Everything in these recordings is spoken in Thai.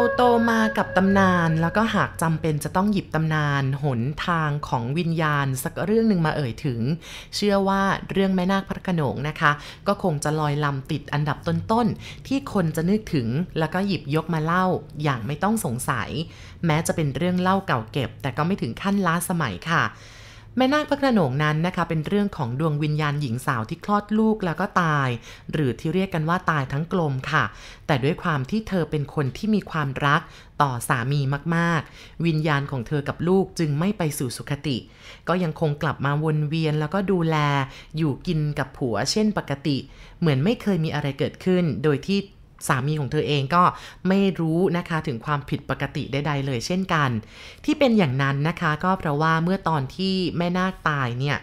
ราโตมากับตำนาน แล้วก็หากจำเป็นจะต้องหยิบตำนานหนทางของวิญญาณ สักเรื่องหนึ่งมาเอ่ยถึง เชื่อว่าเรื่องแม่นาคพระโขนงนะคะ ก็คงจะลอยลำติดอันดับต้นๆ ที่คนจะนึกถึงแล้วก็หยิบยกมาเล่าอย่างไม่ต้องสงสัย แม้จะเป็นเรื่องเล่าเก่าเก็บ แต่ก็ไม่ถึงขั้นล้าสมัยค่ะ แม่นาคพระโขนงนั้นนะคะเป็นเรื่องของดวงวิญญาณหญิงสาวที่คลอดลูกแล้วก็ตาย หรือที่เรียกกันว่าตายทั้งกลมค่ะ แต่ด้วยความที่เธอเป็นคนที่มีความรักต่อสามีมากๆ วิญญาณของเธอกับลูกจึงไม่ไปสู่สุคติ ก็ยังคงกลับมาวนเวียนแล้วก็ดูแลอยู่กินกับผัวเช่นปกติ เหมือนไม่เคยมีอะไรเกิดขึ้น โดยที่ สามีของเธอเองก็ไม่รู้นะคะถึงความผิดปกติใดๆเลยเช่นกัน ที่เป็นอย่างนั้นนะคะก็เพราะว่าเมื่อตอนที่แม่นาคตายเนี่ย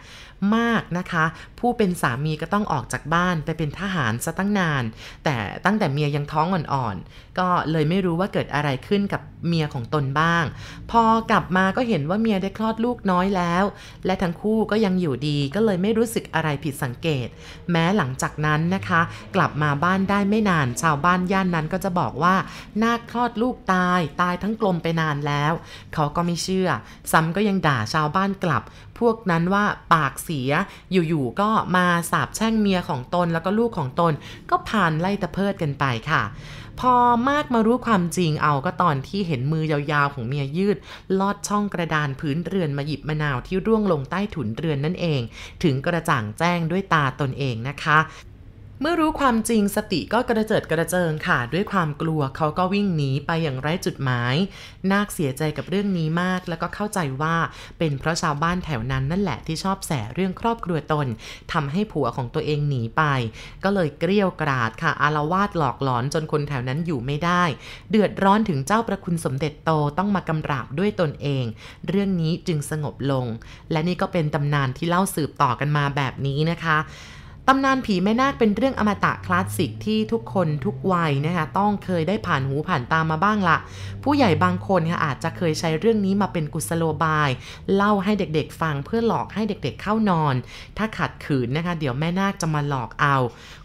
มากนะคะผู้เป็นสามีก็ต้องออกจากบ้านไปเป็นทหารซะตั้งนาน แต่ตั้งแต่เมียยังท้องอ่อนๆ ก็เลยไม่รู้ว่าเกิดอะไรขึ้นกับเมียของตนบ้าง พอกลับมาก็เห็นว่าเมียได้คลอดลูกน้อยแล้ว และทั้งคู่ก็ยังอยู่ดีก็เลยไม่รู้สึกอะไรผิดสังเกต แม้หลังจากนั้นนะคะ กลับมาบ้านได้ไม่นาน ชาวบ้านย่านนั้นก็จะบอกว่านาคคลอดลูกตายตายทั้งกลมไปนานแล้ว เขาก็ไม่เชื่อ ซ้ำก็ยังด่าชาวบ้านกลับ พวกนั้นว่าปากเสียอยู่ๆก็็มาสาบแช่งเมียของตนแล้วก็ลูกของตน ก็ผ่านไล่ตะเพิดกันไปค่ะ พอมากมารู้ความจริงเอาก็ตอนที่เห็นมือยาวๆของเมียยืด ลอดช่องกระดานพื้นเรือนมาหยิบมะนาวที่ร่วงลงใต้ถุนเรือนนั่นเอง ถึงกระจ่างแจ้งด้วยตาตนเองนะคะ เมื่อรู้ความจริงสติก็กระเจิดกระเจิงค่ะ ด้วยความกลัวเขาก็วิ่งหนีไปอย่างไร้จุดหมาย นาคเสียใจกับเรื่องนี้มาก แล้วก็เข้าใจว่าเป็นเพราะชาวบ้านแถวนั้นนั่นแหละที่ชอบแสเรื่องครอบครัวตนทำให้ผัวของตัวเองหนีไป ก็เลยเกลี้ยกราดค่ะอารวาสหลอกหลอนจนคนแถวนั้นอยู่ไม่ได้ เดือดร้อนถึงเจ้าประคุณสมเด็จโตต้องมากำราบด้วยตนเอง เรื่องนี้จึงสงบลง และนี่ก็เป็นตำนานที่เล่าสืบต่อกันมาแบบนี้นะคะ ตำนานผีแม่นาคเป็นเรื่องอมตะคลาสสิกที่ทุกคนทุกวัยนะคะต้องเคยได้ผ่านหูผ่านตามาบ้างละผู้ใหญ่บางคนค่ะอาจจะเคยใช้เรื่องนี้มาเป็นกุศโลบาย เล่าให้เด็กๆฟังเพื่อหลอกให้เด็กๆเข้านอน ถ้าขัดขืนนะคะ เดี๋ยวแม่นาคจะมาหลอกเอา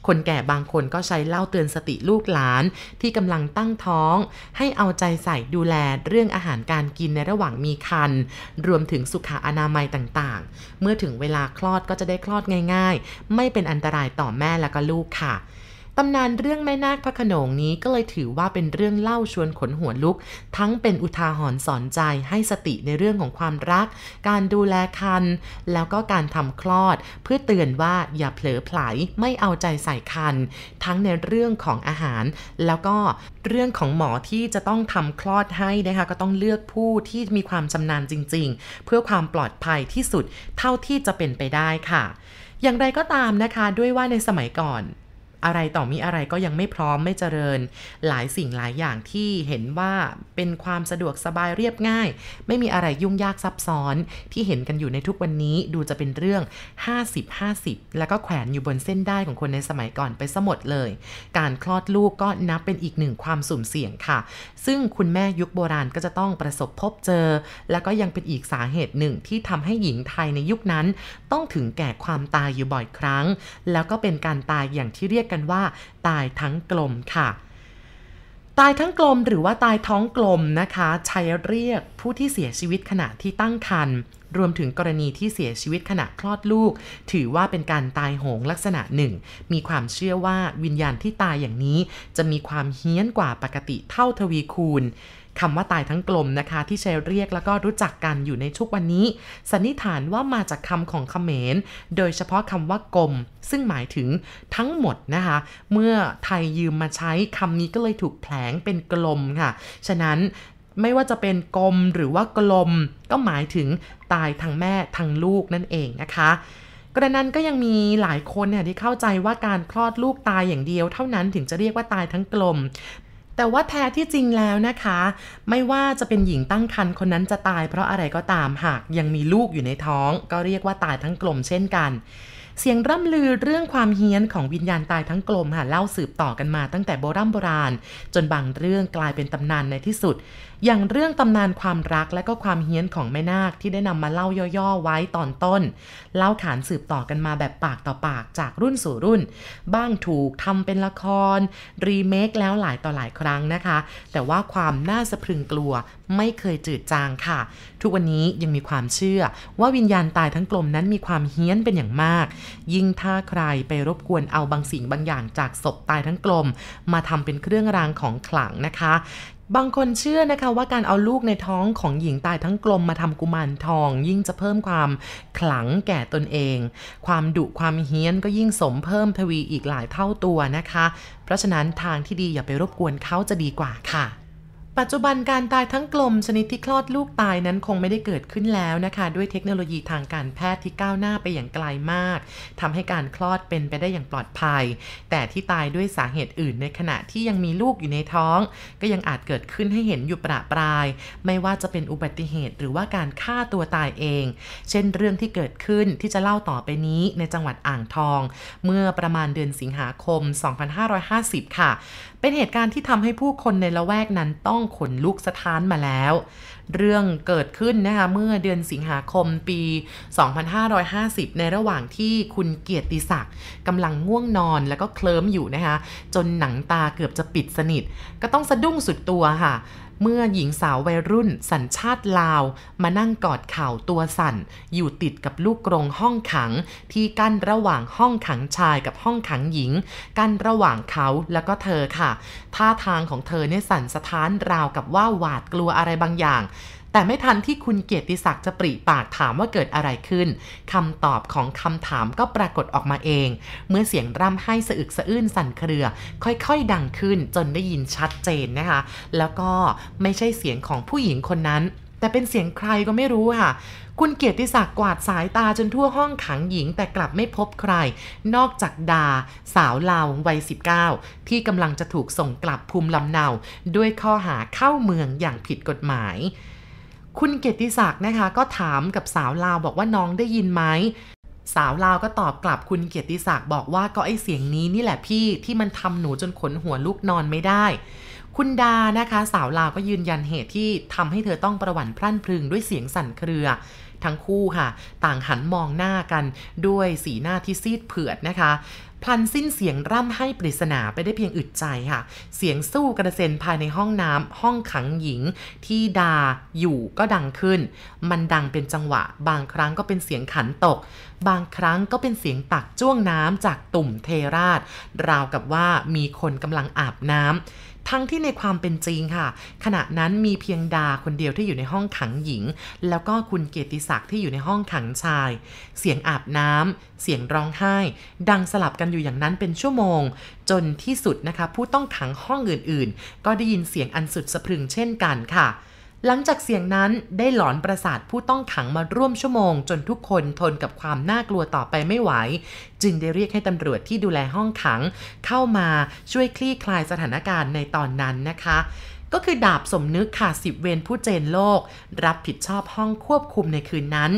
คนแก่บางคนก็ใช้เล่าเตือนสติลูกหลานที่กำลังตั้งท้อง ให้เอาใจใส่ดูแลเรื่องอาหารการกินในระหว่างมีครรภ์รวมถึงสุขอนามัยต่างๆ เมื่อถึงเวลาคลอดก็จะได้คลอดง่าย ๆ ไม่เป็นอันตรายต่อแม่และก็ลูกค่ะตำนานเรื่องแม่นาคพระขนงนี้ก็เลยถือว่าเป็นเรื่องเล่าชวนขนหัวลุก ทั้งเป็นอุทาหรณ์สอนใจให้สติในเรื่องของความรัก การดูแลคัน แล้วก็การทำคลอด เพื่อเตือนว่าอย่าเผลอไผลไม่เอาใจใส่คัน ทั้งในเรื่องของอาหาร แล้วก็เรื่องของหมอที่จะต้องทำคลอดให้นะคะก็ต้องเลือกผู้ที่มีความชำนาญจริง ๆ เพื่อความปลอดภัยที่สุดเท่าที่จะเป็นไปได้ค่ะ อย่างไรก็ตามนะคะด้วยว่าในสมัยก่อน อะไรต่อมีอะไรก็ยังไม่พร้อมไม่เจริญ หลายสิ่งหลายอย่างที่เห็นว่าเป็นความสะดวกสบายเรียบง่าย ไม่มีอะไรยุ่งยากซับซ้อน ที่เห็นกันอยู่ในทุกวันนี้ดูจะเป็นเรื่อง 50-50 แล้วก็แขวนอยู่บนเส้นได้ของคนในสมัยก่อนไปสมดเลย การคลอดลูกก็นับเป็นอีกหนึ่งความสุ่มเสี่ยงค่ะ ซึ่งคุณแม่ยุคโบราณก็จะต้องประสบพบเจอ แล้วก็ยังเป็นอีกสาเหตุหนึ่งที่ทำให้หญิงไทยในยุคนั้น ต้องถึงแก่ความตายอยู่บ่อยครั้ง แล้วก็เป็นการตายอย่างที่เรียกกันว่า ตายทั้งกลมค่ะ ตายทั้งกลมหรือว่าตายท้องกลมนะคะ ใช้เรียกผู้ที่เสียชีวิตขณะที่ตั้งครรภ์รวมถึงกรณีที่เสียชีวิตขณะคลอดลูก ถือว่าเป็นการตายโหงลักษณะหนึ่ง มีความเชื่อว่าวิญญาณที่ตายอย่างนี้ จะมีความเฮี้ยนกว่าปกติเท่าทวีคูณ คำว่าตายทั้งกลมนะคะ ที่ใช้เรียกแล้วก็รู้จักกันอยู่ในทุกวันนี้ สันนิษฐานว่ามาจากคำของเขมร โดยเฉพาะคำว่ากลม ซึ่งหมายถึงทั้งหมดนะคะ เมื่อไทยยืมมาใช้คำนี้ก็เลยถูกแผลงเป็นกลมค่ะ ฉะนั้นไม่ว่าจะเป็นกลมหรือว่ากลม ก็หมายถึงตายทั้งแม่ทั้งลูกนั่นเองนะคะกระนั้นก็ยังมีหลายคนเนี่ยที่เข้าใจว่าการคลอดลูกตายอย่างเดียว เท่านั้นถึงจะเรียกว่าตายทั้งกลม แต่ว่าแท้ที่จริงแล้วนะคะ ไม่ว่าจะเป็นหญิงตั้งครรภ์คนนั้นจะตายเพราะอะไรก็ตามหากยังมีลูกอยู่ในท้อง ก็เรียกว่าตายทั้งกลมเช่นกัน เสียงร่ำลือเรื่องความเฮี้ยนของวิญญาณตายทั้งกลมค่ะเล่าสืบต่อกันมาตั้งแต่โบราณโบราณ จนบางเรื่องกลายเป็นตำนานในที่สุด อย่างเรื่องตำนานความรักและก็ความเฮี้ยนของแม่นาคที่ได้นำมาเล่าย่อๆไว้ตอนต้น เล่าขานสืบต่อกันมาแบบปากต่อปากจากรุ่นสู่รุ่น บ้างถูกทำเป็นละคร รีเมคแล้วหลายต่อหลายครั้งนะคะ แต่ว่าความน่าสะพรึงกลัวไม่เคยจืดจางค่ะ ทุกวันนี้ยังมีความเชื่อว่าวิญญาณตายทั้งกลมนั้นมีความเฮี้ยนเป็นอย่างมาก ยิ่งถ้าใครไปรบกวนเอาบางสิ่งบางอย่างจากศพตายทั้งกลม มาทำเป็นเครื่องรางของขลังนะคะ บางคนเชื่อนะคะว่าการเอาลูกในท้องของหญิงตายทั้งกลมมาทำกุมารทอง ยิ่งจะเพิ่มความขลังแก่ตนเอง ความดุความเฮี้ยนก็ยิ่งสมเพิ่มทวีอีกหลายเท่าตัวนะคะ เพราะฉะนั้นทางที่ดีอย่าไปรบกวนเขาจะดีกว่าค่ะ ปัจจุบันการตายทั้งกลมชนิดที่คลอดลูกตายนั้นคงไม่ได้เกิดขึ้นแล้วนะคะ ด้วยเทคโนโลยีทางการแพทย์ที่ก้าวหน้าไปอย่างไกลมากทำให้การคลอดเป็นไปได้อย่างปลอดภัย แต่ที่ตายด้วยสาเหตุอื่นในขณะที่ยังมีลูกอยู่ในท้อง ก็ยังอาจเกิดขึ้นให้เห็นอยู่ประปราย ไม่ว่าจะเป็นอุบัติเหตุหรือว่าการฆ่าตัวตายเอง เช่นเรื่องที่เกิดขึ้นที่จะเล่าต่อไปนี้ในจังหวัดอ่างทอง เมื่อประมาณเดือนสิงหาคม 2550 ค่ะ เป็นเหตุการณ์ที่ทำให้ผู้คนในละแวกนั้นต้องขนลุกสะท้านมาแล้ว เรื่องเกิดขึ้นนะคะเมื่อเดือนสิงหาคมปี 2550 ในระหว่างที่คุณเกียรติศักดิ์กำลังง่วงนอนแล้วก็เคลิ้มอยู่นะคะ จนหนังตาเกือบจะปิดสนิท ก็ต้องสะดุ้งสุดตัวค่ะ เมื่อหญิงสาววัยรุ่นสัญชาติลาว มานั่งกอดเข่าตัวสั่น อยู่ติดกับลูกกรงห้องขัง ที่กั้นระหว่างห้องขังชายกับห้องขังหญิง กั้นระหว่างเขาแล้วก็เธอค่ะ ท่าทางของเธอเนี่ยสั่นสะท้านราวกับว่าหวาดกลัวอะไรบางอย่าง แต่ไม่ทันที่คุณเกียรติศักดิ์จะปริปากถามว่าเกิดอะไรขึ้นคำตอบของคำถามก็ปรากฏออกมาเอง เมื่อเสียงร่ำให้สะอึกสะอื้นสั่นเครือ ค่อยๆ ดังขึ้นจนได้ยินชัดเจนนะคะ แล้วก็ไม่ใช่เสียงของผู้หญิงคนนั้นแต่เป็นเสียงใครก็ไม่รู้ค่ะ คุณเกียรติศักดิ์กวาดสายตาจนทั่วห้องขังหญิงแต่กลับไม่พบใคร นอกจากดา สาวลาววัย 19 ที่กำลังจะถูกส่งกลับภูมิลำเนา ด้วยข้อหาเข้าเมืองอย่างผิดกฎหมาย คุณเกียรติศักดิ์นะคะ ก็ถามกับสาวลาวบอกว่าน้องได้ยินไหมสาวลาวก็ตอบกลับคุณเกียรติศักดิ์บอกว่าก็ไอเสียงนี้นี่แหละพี่ที่มันทำหนูจนขนหัวลุกนอนไม่ได้ คุณดานะคะ สาวลาวก็ยืนยันเหตุที่ทำให้เธอต้องประวัติพรั่นพรึงด้วยเสียงสั่นเครือ ทั้งคู่ค่ะ ต่างหันมองหน้ากันด้วยสีหน้าที่ซีดเผือดนะคะพลันสิ้นเสียงร่ำให้ปริศนาไปได้เพียงอึดใจค่ะ เสียงสู้กระเซ็นภายในห้องน้ำห้องขังหญิง ที่ดาอยู่ก็ดังขึ้น มันดังเป็นจังหวะ บางครั้งก็เป็นเสียงขันตก บางครั้งก็เป็นเสียงตักจ้วงน้ำจากตุ่มเทราดราวกับว่ามีคนกำลังอาบน้ำ ทั้งที่ในความเป็นจริงค่ะ ขณะนั้นมีเพียงดาคนเดียวที่อยู่ในห้องขังหญิง แล้วก็คุณเกียรติศักดิ์ที่อยู่ในห้องขังชาย เสียงอาบน้ำเสียงร้องไห้ ดังสลับกันอยู่อย่างนั้นเป็นชั่วโมง จนที่สุดนะคะ ผู้ต้องขังห้องอื่นๆ ก็ได้ยินเสียงอันสุดสะพรึงเช่นกันค่ะ หลังจากเสียงนั้นได้หลอนประสาทผู้ต้องขังมาร่วมชั่วโมง จนทุกคนทนกับความน่ากลัวต่อไปไม่ไหว จึงได้เรียกให้ตำรวจที่ดูแลห้องขัง เข้ามาช่วยคลี่คลายสถานการณ์ในตอนนั้นนะคะก็คือดาบสมนึกค่ะสิบเวรผู้เจนโลก รับผิดชอบห้องควบคุมในคืนนั้น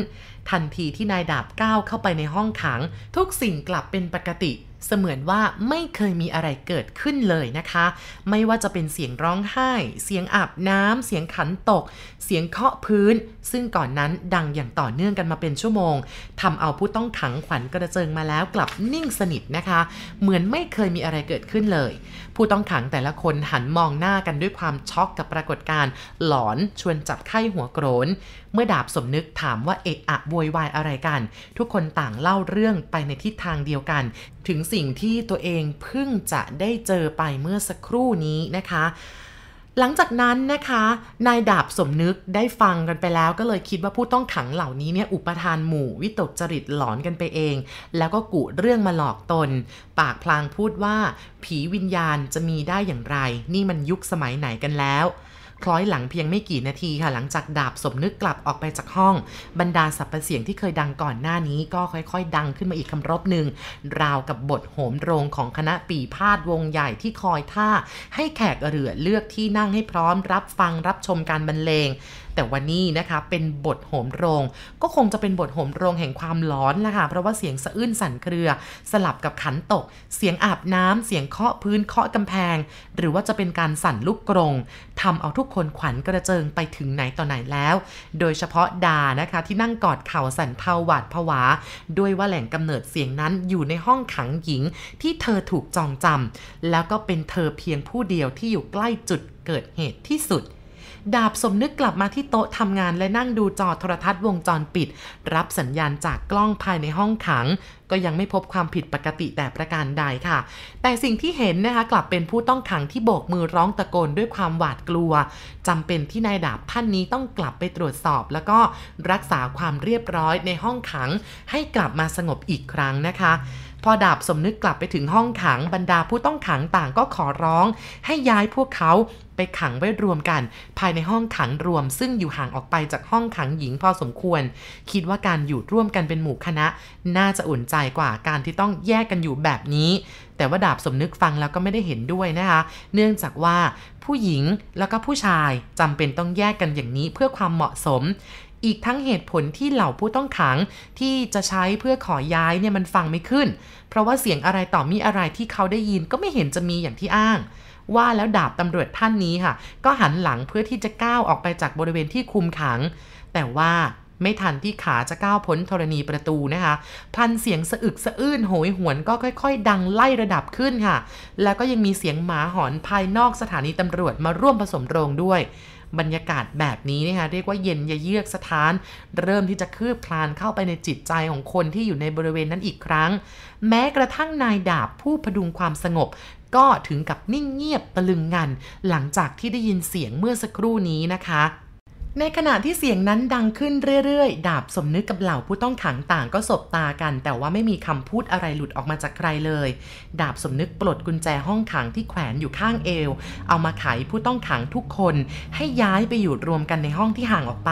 ทันทีที่นายดาบก้าวเข้าไปในห้องขัง ทุกสิ่งกลับเป็นปกติ เสมือนว่าไม่เคยมีอะไรเกิดขึ้นเลยนะคะ ไม่ว่าจะเป็นเสียงร้องไห้ เสียงอาบน้ำเสียงขันตก เสียงเคาะพื้น ซึ่งก่อนนั้นดังอย่างต่อเนื่องกันมาเป็นชั่วโมงทำเอาผู้ต้องขังขวัญกระเจิงมาแล้วกลับนิ่งสนิทนะคะ เหมือนไม่เคยมีอะไรเกิดขึ้นเลย ผู้ต้องขังแต่ละคนหันมองหน้ากันด้วยความช็อกกับปรากฏการณ์หลอนชวนจับไข้หัวโกรนเมื่อดาบสมนึกถามว่าเอะอะโวยวายอะไรกัน ทุกคนต่างเล่าเรื่องไปในทิศทางเดียวกัน ถึงสิิ่งที่ตัวเองเพิ่งจะได้เจอไปเมื่อสักครู่นี้นะคะ หลังจากนั้นนะคะนายดาบสมนึกได้ฟังกันไปแล้ว ก็เลยคิดว่าผู้ต้องขังเหล่านี้เนี่ยอุปทานหมู่วิตกจริตหลอนกันไปเอง แล้วก็กุเรื่องมาหลอกตน ปากพลางพูดว่า ผีวิญญาณจะมีได้อย่างไร นี่มันยุคสมัยไหนกันแล้ว คล้อยหลังเพียงไม่กี่นาทีค่ะ หลังจากดาบสมนึกกลับออกไปจากห้อง บรรดาสรรพเสียงที่เคยดังก่อนหน้านี้ ก็ค่อยๆ ดังขึ้นมาอีกคำรบหนึ่งราวกับบทโหมโรงของคณะปีพาดวงใหญ่ที่คอยท่า ให้แขกเรือเลือกที่นั่งให้พร้อมรับฟังรับชมการบรรเลง แต่วันนี้นะคะเป็นบทโหมโรง ก็คงจะเป็นบทโหมโรงแห่งความร้อนละค่ะ เพราะว่าเสียงสะอื้นสั่นเครือ สลับกับขันตก เสียงอาบน้ำเสียงเคาะพื้นเคาะกำแพง หรือว่าจะเป็นการสั่นลูกกรงทำเอาทุกคนขวัญกระเจิงไปถึงไหนต่อไหนแล้ว โดยเฉพาะดานะคะ ที่นั่งกอดเข่าสั่นเทาหวาดผวา ด้วยว่าแหล่งกำเนิดเสียงนั้นอยู่ในห้องขังหญิงที่เธอถูกจองจำแล้วก็เป็นเธอเพียงผู้เดียวที่อยู่ใกล้จุดเกิดเหตุที่สุด ดาบสมนึกกลับมาที่โต๊ะทำงานและนั่งดูจอโทรทัศน์วงจรปิด รับสัญญาณจากกล้องภายในห้องขัง ก็ยังไม่พบความผิดปกติแต่ประการใดค่ะ แต่สิ่งที่เห็นนะคะกลับเป็นผู้ต้องขังที่โบกมือร้องตะโกนด้วยความหวาดกลัวจำเป็นที่นายดาบท่านนี้ต้องกลับไปตรวจสอบ แล้วก็รักษาความเรียบร้อยในห้องขัง ให้กลับมาสงบอีกครั้งนะคะ พอดาบสมนึกกลับไปถึงห้องขังบรรดาผู้ต้องขังต่างก็ขอร้อง ให้ย้ายพวกเขาไปขังไว้รวมกัน ภายในห้องขังรวม ซึ่งอยู่ห่างออกไปจากห้องขังหญิงพอสมควร คิดว่าการอยู่ร่วมกันเป็นหมู่คณะ น่าจะอุ่นใจกว่าการที่ต้องแยกกันอยู่แบบนี้ แต่ว่าดาบสมนึกฟังแล้วก็ไม่ได้เห็นด้วยนะคะ เนื่องจากว่าผู้หญิงแล้วก็ผู้ชายจำเป็นต้องแยกกันอย่างนี้เพื่อความเหมาะสม อีกทั้งเหตุผลที่เหล่าผู้ต้องขังที่จะใช้เพื่อขอย้ายเนี่ยมันฟังไม่ขึ้น เพราะว่าเสียงอะไรต่อมีอะไรที่เขาได้ยินก็ไม่เห็นจะมีอย่างที่อ้าง ว่าแล้วดาบตำรวจท่านนี้ค่ะ ก็หันหลังเพื่อที่จะก้าวออกไปจากบริเวณที่คุมขัง แต่ว่าไม่ทันที่ขาจะก้าวพ้นธรณีประตูนะคะ พันเสียงสะอึกสะอื้นโหยหวนก็ค่อย ๆ ดังไล่ระดับขึ้นค่ะ แล้วก็ยังมีเสียงหมาหอนภายนอกสถานีตำรวจมาร่วมผสมโรงด้วย บรรยากาศแบบนี้นะคะเรียกว่าเย็นยเยือกสถาน เริ่มที่จะคืบคลานเข้าไปในจิตใจของคนที่อยู่ในบริเวณนั้นอีกครั้ง แม้กระทั่งนายดาบผู้พดุงความสงบก็ถึงกับนิ่งเงียบตะลึงงัน หลังจากที่ได้ยินเสียงเมื่อสักครู่นี้นะคะ ในขณะที่เสียงนั้นดังขึ้นเรื่อยๆ ดาบสมนึกกับเหล่าผู้ต้องขังต่างก็สบตากัน แต่ว่าไม่มีคำพูดอะไรหลุดออกมาจากใครเลย ดาบสมนึกปลดกุญแจห้องขังที่แขวนอยู่ข้างเอว เอามาไขผู้ต้องขังทุกคน ให้ย้ายไปอยู่รวมกันในห้องที่ห่างออกไป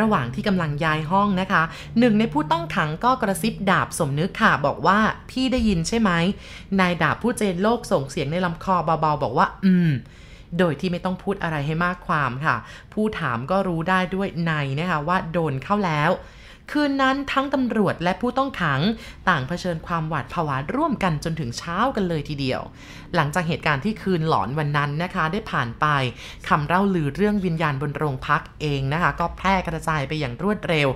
ระหว่างที่กำลังย้ายห้องนะคะ หนึ่งในผู้ต้องขังก็กระซิบดาบสมนึกค่ะบอกว่าพี่ได้ยินใช่ไหมนายดาบผู้เจนโลกส่งเสียงในลำคอเบาๆบอกว่า อืม โดยที่ไม่ต้องพูดอะไรให้มากความค่ะ ผู้ถามก็รู้ได้ด้วยในนะคะว่าโดนเข้าแล้ว คืนนั้นทั้งตำรวจและผู้ต้องขัง ต่างเผชิญความหวาดผวาร่วมกันจนถึงเช้ากันเลยทีเดียว หลังจากเหตุการณ์ที่คืนหลอนวันนั้นนะคะ ได้ผ่านไปคำเล่าลือเรื่องวิญญาณบนโรงพักเองนะคะ ก็แพร่กระจายไปอย่างรวดเร็ว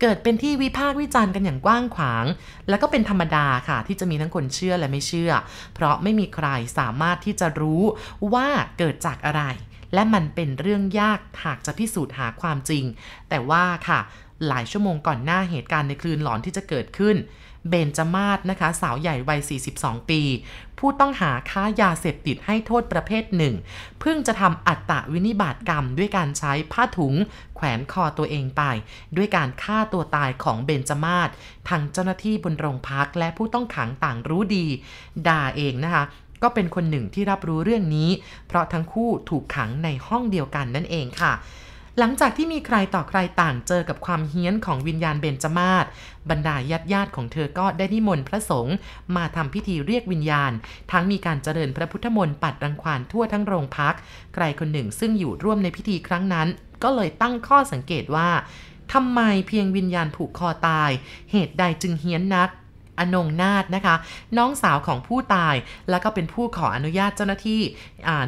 เกิดเป็นที่วิพากษ์วิจารณ์กันอย่างกว้างขวาง แล้วก็เป็นธรรมดาค่ะ ที่จะมีทั้งคนเชื่อและไม่เชื่อ เพราะไม่มีใครสามารถที่จะรู้ว่าเกิดจากอะไรและมันเป็นเรื่องยากหากจะพิสูจน์หาความจริง แต่ว่าค่ะ หลายชั่วโมงก่อนหน้าเหตุการณ์ในคลื่นหลอนที่จะเกิดขึ้น เบนจมาศนะคะ สาวใหญ่วัย 42 ปี ผู้ต้องหาค้ายาเสพติดให้โทษประเภทหนึ่ง เพิ่งจะทำอัตตะวินิบาตกรรมด้วยการใช้ผ้าถุง แขวนคอตัวเองไป ด้วยการฆ่าตัวตายของเบนจมาศทางเจ้าหน้าที่บนโรงพักและผู้ต้องขังต่างรู้ดี ด่าเองนะคะก็เป็นคนหนึ่งที่รับรู้เรื่องนี้ เพราะทั้งคู่ถูกขังในห้องเดียวกันนั่นเองค่ะ หลังจากที่มีใครต่อใครต่างเจอกับความเฮี้ยนของวิญญาณเบญจมาศบรรดาญาติญาติของเธอก็ได้นิมนต์พระสงฆ์มาทำพิธีเรียกวิญญาณ ทั้งมีการเจริญพระพุทธมนต์ปัดรังควานทั่วทั้งโรงพัก ใครคนหนึ่งซึ่งอยู่ร่วมในพิธีครั้งนั้น ก็เลยตั้งข้อสังเกตว่าทำไมเพียงวิญญาณผูกคอตาย เหตุใดจึงเฮี้ยนนัก อนงนาฏนะคะ น้องสาวของผู้ตาย แล้วก็เป็นผู้ขออนุญาตเจ้าหน้าที่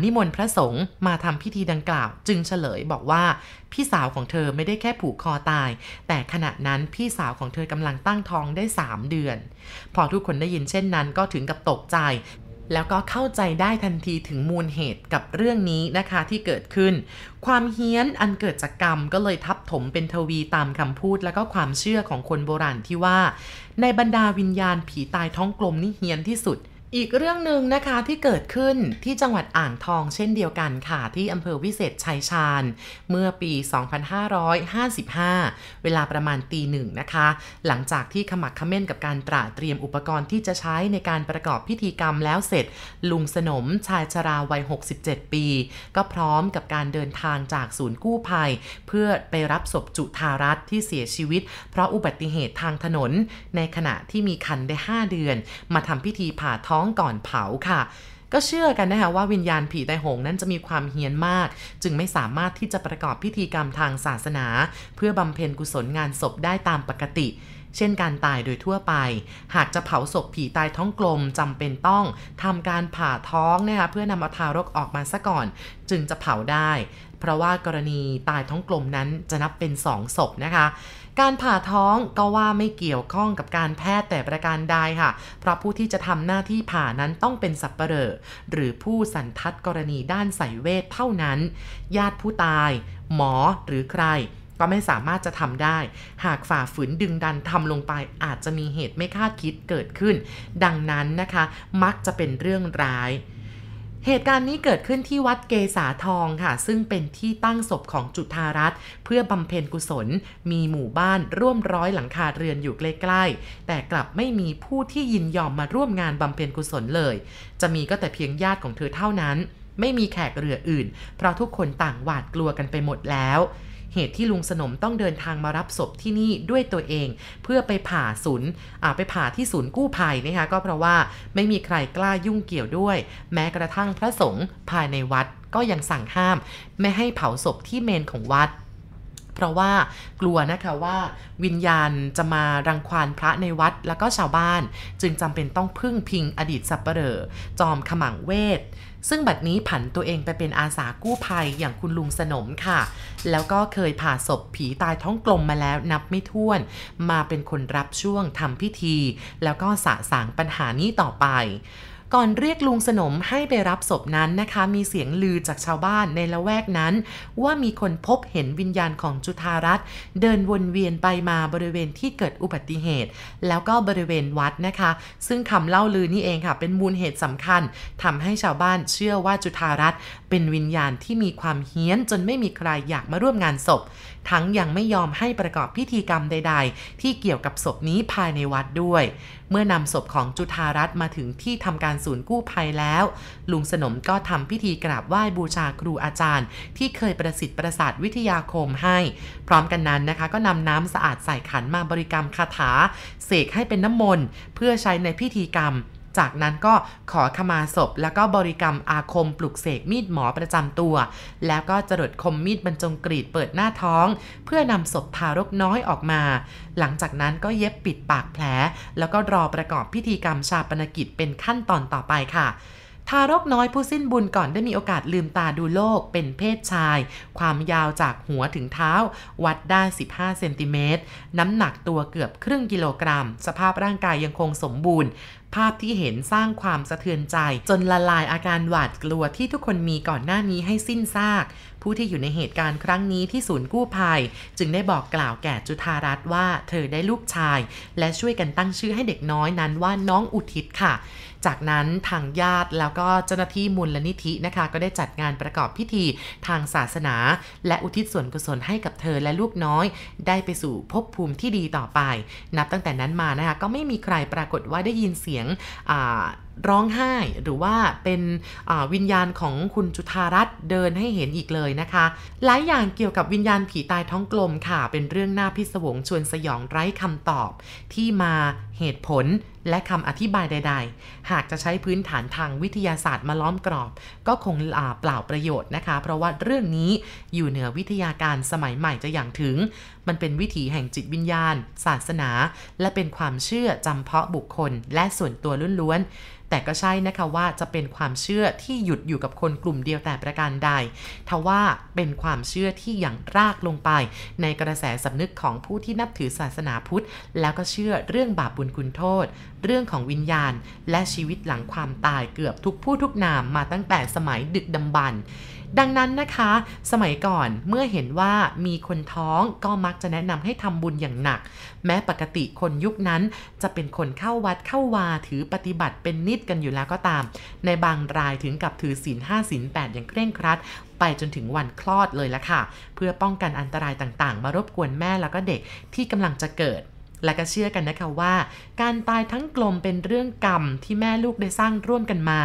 นิมนต์พระสงฆ์มาทำพิธีดังกล่าว จึงเฉลยบอกว่าพี่สาวของเธอไม่ได้แค่ผูกคอตาย แต่ขณะนั้นพี่สาวของเธอกำลังตั้งท้องได้ 3 เดือน พอทุกคนได้ยินเช่นนั้นก็ถึงกับตกใจแล้วก็เข้าใจได้ทันทีถึงมูลเหตุกับเรื่องนี้นะคะที่เกิดขึ้น ความเฮี้ยนอันเกิดจากกรรมก็เลยท ถมเป็นทวีตามคำพูดและก็ความเชื่อของคนโบราณที่ว่า ในบรรดาวิญญาณผีตายท้องกลมนี่เฮี้ยนที่สุด อีกเรื่องหนึ่งนะคะที่เกิดขึ้นที่จังหวัดอ่างทองเช่นเดียวกันค่ะ ที่อำเภอวิเศษชัยชาญ เมื่อปี 2555 เวลาประมาณตีหนึ่งนะคะ หลังจากที่ขมักขม้นกับการตระเตรียมอุปกรณ์ที่จะใช้ในการประกอบพิธีกรรมแล้วเสร็จ ลุงสนมชายชราวัย 67 ปี ก็พร้อมกับการเดินทางจากศูนย์กู้ภัย เพื่อไปรับศพจุธารัตที่เสียชีวิต เพราะอุบัติเหตุทางถนน ในขณะที่มีคันได้ 5 เดือน มาทำพิธีผ่าท้ององก่อนเผาค่ะ ก็เชื่อกันนะคะว่าวิญญาณผีไตหงนั้นจะมีความเฮี้ยนมาก จึงไม่สามารถที่จะประกอบพิธีกรรมทางศาสนา เพื่อบำเพ็ญกุศลงานศพได้ตามปกติเช่นการตายโดยทั่วไป หากจะเผาศพผีตายท้องกลมจำเป็นต้องทำการผ่าท้องนะคะเพื่อนำเอาทารกออกมาซะก่อน จึงจะเผาได้ เพราะว่ากรณีตายท้องกลมนั้นจะนับเป็นสองศพนะคะ การผ่าท้องก็ว่าไม่เกี่ยวข้องกับการแพทย์แต่ประการใดค่ะ เพราะผู้ที่จะทำหน้าที่ผ่านั้นต้องเป็นสับปเหร่อหรือผู้สันทัดกรณีด้านสายเวทเท่านั้น ญาติผู้ตาย หมอหรือใครก็ไม่สามารถจะทำได้ หากฝ่าฝืนดึงดันทำลงไปอาจจะมีเหตุไม่คาดคิดเกิดขึ้น ดังนั้นนะคะ มักจะเป็นเรื่องร้าย เหตุการณ์นี้เกิดขึ้นที่วัดเกษาทองค่ะ ซึ่งเป็นที่ตั้งศพของจุธารัตน์เพื่อบำเพ็ญกุศล มีหมู่บ้านร่วมร้อยหลังคาเรือนอยู่ใกล้ๆ แต่กลับไม่มีผู้ที่ยินยอมมาร่วมงานบำเพ็ญกุศลเลย จะมีก็แต่เพียงญาติของเธอเท่านั้น ไม่มีแขกเรืออื่น เพราะทุกคนต่างหวาดกลัวกันไปหมดแล้ว เหตุที่ลุงสนมต้องเดินทางมารับศพที่นี่ด้วยตัวเอง เพื่อไปผ่าศูนย์ไปผ่าที่ศูนย์กู้ภัยนะคะก็เพราะว่าไม่มีใครกล้ายุ่งเกี่ยวด้วย แม้กระทั่งพระสงฆ์ภายในวัดก็ยังสั่งห้าม ไม่ให้เผาศพที่เมนของวัดเพราะว่ากลัวนะคะว่าวิญญาณจะมารังควานพระในวัดแล้วก็ชาวบ้าน จึงจำเป็นต้องพึ่งพิงอดีตสัปเหร่อจอมขมังเวท ซึ่งบัดนี้ผันตัวเองไปเป็นอาสากู้ภัยอย่างคุณลุงสนมค่ะ แล้วก็เคยผ่าศพผีตายท้องกลมมาแล้วนับไม่ถ้วน มาเป็นคนรับช่วงทำพิธี แล้วก็สะสางปัญหานี้ต่อไป ก่อนเรียกลุงสนมให้ไปรับศพนั้นนะคะ มีเสียงลือจากชาวบ้านในละแวกนั้น ว่ามีคนพบเห็นวิญญาณของจุธารัตน์เดินวนเวียนไปมาบริเวณที่เกิดอุบัติเหตุ แล้วก็บริเวณวัดนะคะ ซึ่งคำเล่าลือนี่เองค่ะ เป็นมูลเหตุสำคัญทำให้ชาวบ้านเชื่อว่าจุธารัตน์ เป็นวิญญาณที่มีความเฮี้ยนจนไม่มีใครอยากมาร่วมงานศพ ทั้งยังไม่ยอมให้ประกอบพิธีกรรมใด ๆ ที่เกี่ยวกับศพนี้ภายในวัดด้วย เมื่อนำศพของจุธารัตน์มาถึงที่ทำการศูนย์กู้ภัยแล้ว ลุงสนมก็ทำพิธีกราบไหว้บูชาครูอาจารย์ ที่เคยประสิทธิ์ประสาทวิทยาคมให้ พร้อมกันนั้นนะคะ ก็นำน้ำสะอาดใส่ขันมาบริกรรมคาถา เสกให้เป็นน้ำมนต์เพื่อใช้ในพิธีกรรม จากนั้นก็ขอขมาศพ แล้วก็บริกรรมอาคมปลุกเสกมีดหมอประจำตัว แล้วก็จรดคมมีดบรรจงกรีดเปิดหน้าท้อง เพื่อนำศพทารกน้อยออกมา หลังจากนั้นก็เย็บปิดปากแผล แล้วก็รอประกอบพิธีกรรมชาปนกิจเป็นขั้นตอนต่อไปค่ะทารกน้อยผู้สิ้นบุญก่อนได้มีโอกาสลืมตาดูโลกเป็นเพศชาย ความยาวจากหัวถึงเท้า วัดได้ 15 เซนติเมตร น้ำหนักตัวเกือบครึ่งกิโลกรัม สภาพร่างกายยังคงสมบูรณ์ ภาพที่เห็นสร้างความสะเทือนใจ จนละลายอาการหวาดกลัวที่ทุกคนมีก่อนหน้านี้ให้สิ้นซาก ผู้ที่อยู่ในเหตุการณ์ครั้งนี้ที่ศูนย์กู้ภัย จึงได้บอกกล่าวแก่จุธารัตน์ว่าเธอได้ลูกชาย และช่วยกันตั้งชื่อให้เด็กน้อยนั้นว่าน้องอุทิศค่ะจากนั้นทางญาติแล้วก็เจ้าหน้าที่มูลนิธินะคะ ก็ได้จัดงานประกอบพิธีทางศาสนา และอุทิศส่วนกุศลให้กับเธอและลูกน้อย ได้ไปสู่ภพภูมิที่ดีต่อไป นับตั้งแต่นั้นมานะคะก็ไม่มีใครปรากฏว่าได้ยินเสียงอ่าร้องไห้หรือว่าเป็นวิญญาณของคุณจุธารัตน์เดินให้เห็นอีกเลยนะคะ หลายอย่างเกี่ยวกับวิญญาณผีตายท้องกลมค่ะ เป็นเรื่องน่าพิศวงชวนสยองไร้คำตอบ ที่มาเหตุผล และคำอธิบายใด ๆ หากจะใช้พื้นฐานทางวิทยาศาสตร์มาล้อมกรอบ ก็คงเปล่าประโยชน์นะคะ เพราะว่าเรื่องนี้อยู่เหนือวิทยาการสมัยใหม่จะอย่างถึง มันเป็นวิถีแห่งจิตวิญญาณ ศาสนา และเป็นความเชื่อจำเพาะบุคคล และส่วนตัวล้วนแต่ก็ใช่นะคะว่าจะเป็นความเชื่อที่หยุดอยู่กับคนกลุ่มเดียวแต่ประการใด ทว่าเป็นความเชื่อที่อย่างรากลงไป ในกระแสสำนึกของผู้ที่นับถือศาสนาพุทธ แล้วก็เชื่อเรื่องบาปบุญคุณโทษ เรื่องของวิญญาณ และชีวิตหลังความตายเกือบทุกผู้ทุกนามมาตั้งแต่สมัยดึกดำบรรพ์ดังนั้นนะคะ สมัยก่อนเมื่อเห็นว่ามีคนท้องก็มักจะแนะนำให้ทำบุญอย่างหนัก แม้ปกติคนยุคนั้นจะเป็นคนเข้าวัดเข้าวาถือปฏิบัติเป็นนิดกันอยู่แล้วก็ตาม ในบางรายถึงกับถือศีลห้าศีลแปดอย่างเคร่งครัด ไปจนถึงวันคลอดเลยละค่ะ เพื่อป้องกันอันตรายต่างๆ มารบกวนแม่แล้วก็เด็กที่กำลังจะเกิด และก็เชื่อกันนะคะว่าการตายทั้งกลมเป็นเรื่องกรรมที่แม่ลูกได้สร้างร่วมกันมา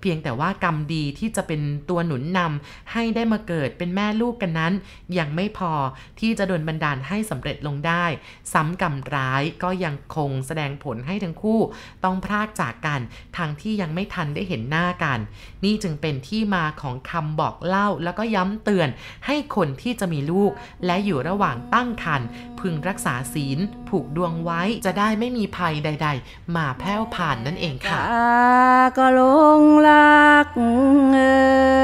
เพียงแต่ว่ากรรมดีที่จะเป็นตัวหนุนนำให้ได้มาเกิดเป็นแม่ลูกกันนั้น ยังไม่พอที่จะโดนบันดาลให้สำเร็จลงได้ ซ้ำกรรมร้ายก็ยังคงแสดงผลให้ทั้งคู่ ต้องพรากจากกันทางที่ยังไม่ทันได้เห็นหน้ากัน นี่จึงเป็นที่มาของคำบอกเล่าแล้วก็ย้ำเตือนให้คนที่จะมีลูก และอยู่ระหว่างตั้งครรภ์พึงรักษาศีล ผูกดวงไว้จะได้ไม่มีภัยใด ๆ มาแพ้วผ่านนั่นเองค่ะก็ลงลักเออ